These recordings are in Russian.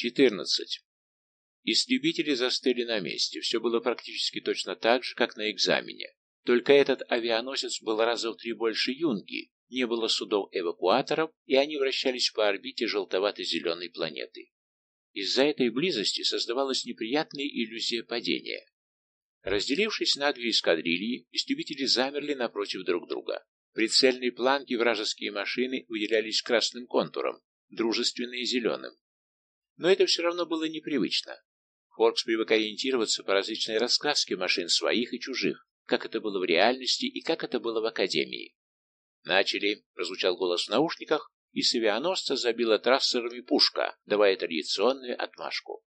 14. Истребители застыли на месте. Все было практически точно так же, как на экзамене. Только этот авианосец был раза в три больше юнги, не было судов-эвакуаторов, и они вращались по орбите желтовато-зеленой планеты. Из-за этой близости создавалась неприятная иллюзия падения. Разделившись на две эскадрильи, истребители замерли напротив друг друга. Прицельные планки вражеские машины выделялись красным контуром, дружественные зеленым. Но это все равно было непривычно. Форкс привык ориентироваться по различной раскраске машин своих и чужих, как это было в реальности и как это было в Академии. «Начали!» — прозвучал голос в наушниках, и с авианосца забила трассерами пушка, давая традиционную отмашку.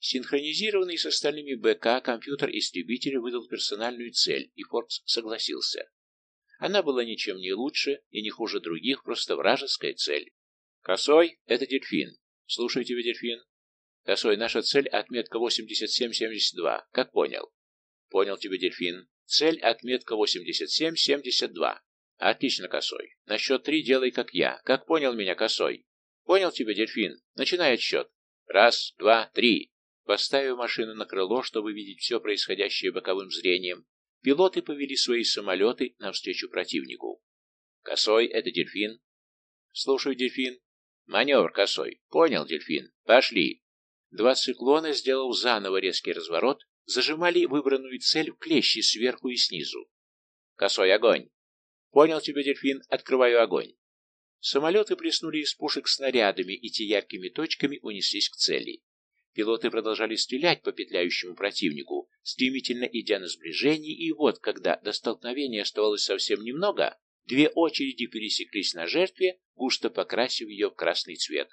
Синхронизированный с остальными БК компьютер истребителя выдал персональную цель, и Форкс согласился. Она была ничем не лучше и не хуже других, просто вражеская цель. «Косой — это дельфин. Слушаю тебя, дельфин». «Косой, наша цель — отметка 8772. Как понял?» «Понял тебя, дельфин. Цель — отметка 8772. Отлично, Косой. На счет три делай, как я. Как понял меня, Косой?» «Понял тебя, дельфин. Начинай отсчет. Раз, два, три». Поставив машину на крыло, чтобы видеть все происходящее боковым зрением, пилоты повели свои самолеты навстречу противнику. «Косой — это дельфин». «Слушаю, дельфин». «Маневр, косой». «Понял, дельфин. Пошли». Два циклона, сделав заново резкий разворот, зажимали выбранную цель в клещи сверху и снизу. «Косой огонь!» «Понял тебя, дельфин. Открываю огонь». Самолеты плеснули из пушек снарядами, и те яркими точками унеслись к цели. Пилоты продолжали стрелять по петляющему противнику, стремительно идя на сближение, и вот, когда до столкновения оставалось совсем немного, две очереди пересеклись на жертве, густо покрасив ее в красный цвет.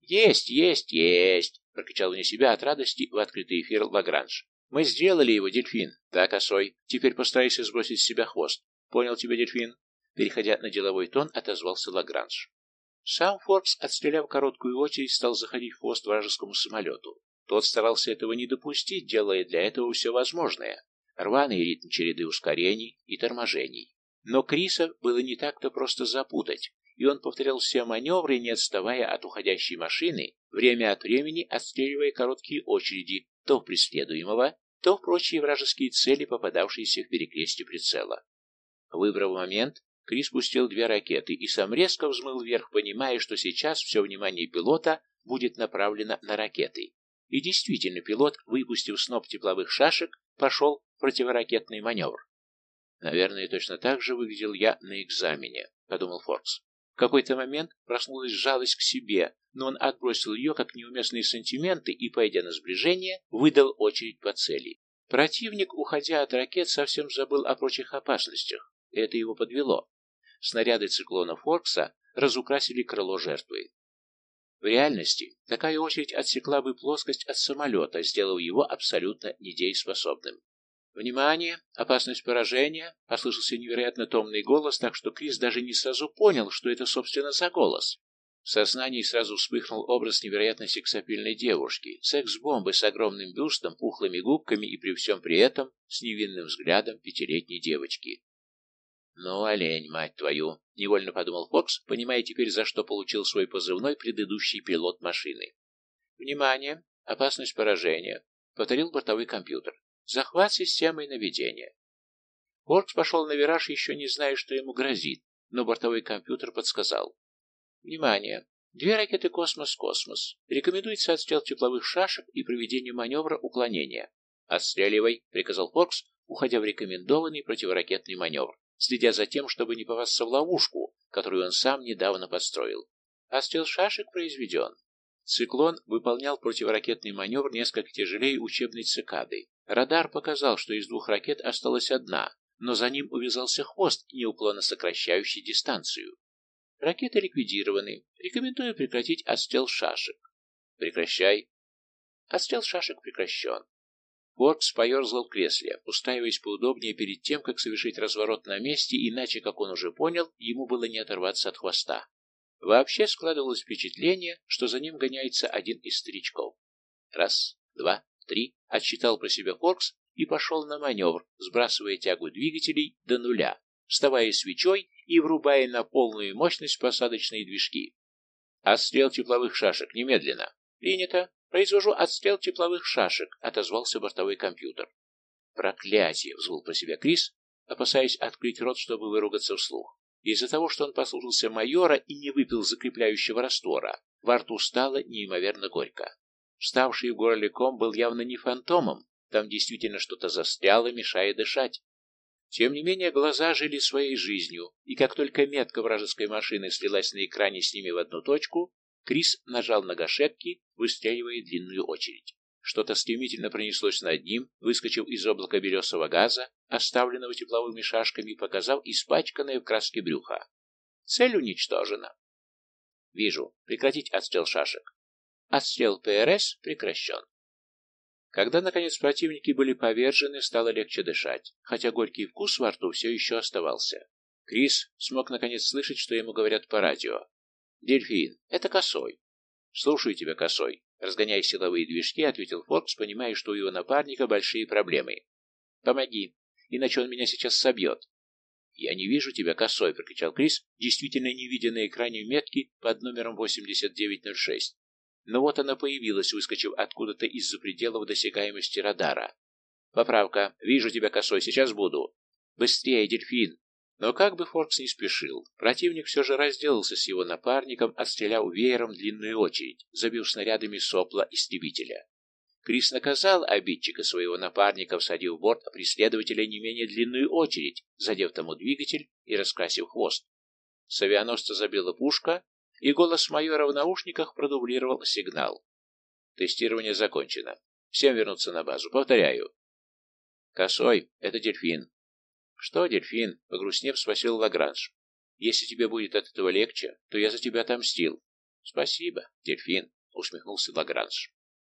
«Есть, есть, есть!» — прокричал вне себя от радости в открытый эфир Лагранж. «Мы сделали его, дельфин!» «Так, осой, теперь постарайся сбросить с себя хвост. Понял тебя, дельфин?» Переходя на деловой тон, отозвался Лагранж. Сам Форбс, отстреляв короткую очередь, стал заходить в хвост вражескому самолету. Тот старался этого не допустить, делая для этого все возможное. Рваный ритм череды ускорений и торможений. Но Криса было не так-то просто запутать, и он повторял все маневры, не отставая от уходящей машины, время от времени отстреливая короткие очереди то в преследуемого, то в прочие вражеские цели, попадавшиеся в перекрестие прицела. Выбрав момент, Крис пустил две ракеты и сам резко взмыл вверх, понимая, что сейчас все внимание пилота будет направлено на ракеты. И действительно, пилот, выпустив сноп тепловых шашек, пошел в противоракетный маневр. «Наверное, точно так же выглядел я на экзамене», — подумал Форкс. В какой-то момент проснулась жалость к себе, но он отбросил ее как неуместные сантименты и, пойдя на сближение, выдал очередь по цели. Противник, уходя от ракет, совсем забыл о прочих опасностях. Это его подвело. Снаряды циклона Форкса разукрасили крыло жертвы. В реальности такая очередь отсекла бы плоскость от самолета, сделав его абсолютно недееспособным. «Внимание! Опасность поражения!» — послышался невероятно томный голос, так что Крис даже не сразу понял, что это, собственно, за голос. В сознании сразу вспыхнул образ невероятно сексапильной девушки, секс-бомбы с огромным бюстом, пухлыми губками и при всем при этом с невинным взглядом пятилетней девочки. «Ну, олень, мать твою!» — невольно подумал Фокс, понимая теперь, за что получил свой позывной предыдущий пилот машины. «Внимание! Опасность поражения!» — повторил бортовой компьютер. «Захват системой наведения!» Фокс пошел на вираж, еще не зная, что ему грозит, но бортовой компьютер подсказал. «Внимание! Две ракеты «Космос-Космос». Рекомендуется отстрел тепловых шашек и проведение маневра уклонения. «Отстреливай», — приказал Фокс, уходя в рекомендованный противоракетный маневр следя за тем, чтобы не попасться в ловушку, которую он сам недавно подстроил. Отстрел шашек произведен. Циклон выполнял противоракетный маневр несколько тяжелее учебной цикады. Радар показал, что из двух ракет осталась одна, но за ним увязался хвост, неуклонно сокращающий дистанцию. Ракеты ликвидированы. Рекомендую прекратить отстрел шашек. Прекращай. Отстрел шашек прекращен. Форкс поерзал в кресле, устраиваясь поудобнее перед тем, как совершить разворот на месте, иначе, как он уже понял, ему было не оторваться от хвоста. Вообще складывалось впечатление, что за ним гоняется один из старичков. Раз, два, три, отсчитал про себя Форкс и пошел на маневр, сбрасывая тягу двигателей до нуля, вставая свечой и врубая на полную мощность посадочные движки. Отстрел тепловых шашек немедленно. Принято. Произвожу отстрел тепловых шашек, отозвался бортовой компьютер. Проклятие! взвыл про себя Крис, опасаясь открыть рот, чтобы выругаться вслух. Из-за того, что он послушался майора и не выпил закрепляющего раствора, во рту стало неимоверно горько. Вставший в горле ком был явно не фантомом, там действительно что-то застряло, мешая дышать. Тем не менее, глаза жили своей жизнью, и как только метка вражеской машины слилась на экране с ними в одну точку, Крис нажал на гашетки, выстреливая длинную очередь. Что-то стремительно пронеслось над ним, выскочив из облака белесого газа, оставленного тепловыми шашками, показав испачканное в краске брюха. Цель уничтожена. Вижу. Прекратить отстрел шашек. Отстрел ПРС прекращен. Когда, наконец, противники были повержены, стало легче дышать, хотя горький вкус во рту все еще оставался. Крис смог, наконец, слышать, что ему говорят по радио. «Дельфин, это Косой». «Слушаю тебя, Косой», — разгоняя силовые движки, ответил Форкс, понимая, что у его напарника большие проблемы. «Помоги, иначе он меня сейчас собьет». «Я не вижу тебя, Косой», — прокричал Крис, действительно не видя на экране метки под номером 8906. Но вот она появилась, выскочив откуда-то из-за пределов досягаемости радара. «Поправка. Вижу тебя, косой. Сейчас буду». «Быстрее, дельфин!» Но как бы Форкс не спешил, противник все же разделался с его напарником, отстрелял веером длинную очередь, забив снарядами сопла истребителя. Крис наказал обидчика своего напарника, всадив в борт преследователя не менее длинную очередь, задев тому двигатель и раскрасив хвост. С авианосца забила пушка, и голос майора в наушниках продублировал сигнал. Тестирование закончено. Всем вернуться на базу. Повторяю. Косой, это дельфин. Что, дельфин? Погрустнев спросил Лагранж. Если тебе будет от этого легче, то я за тебя отомстил. Спасибо, дельфин, усмехнулся Лагранж.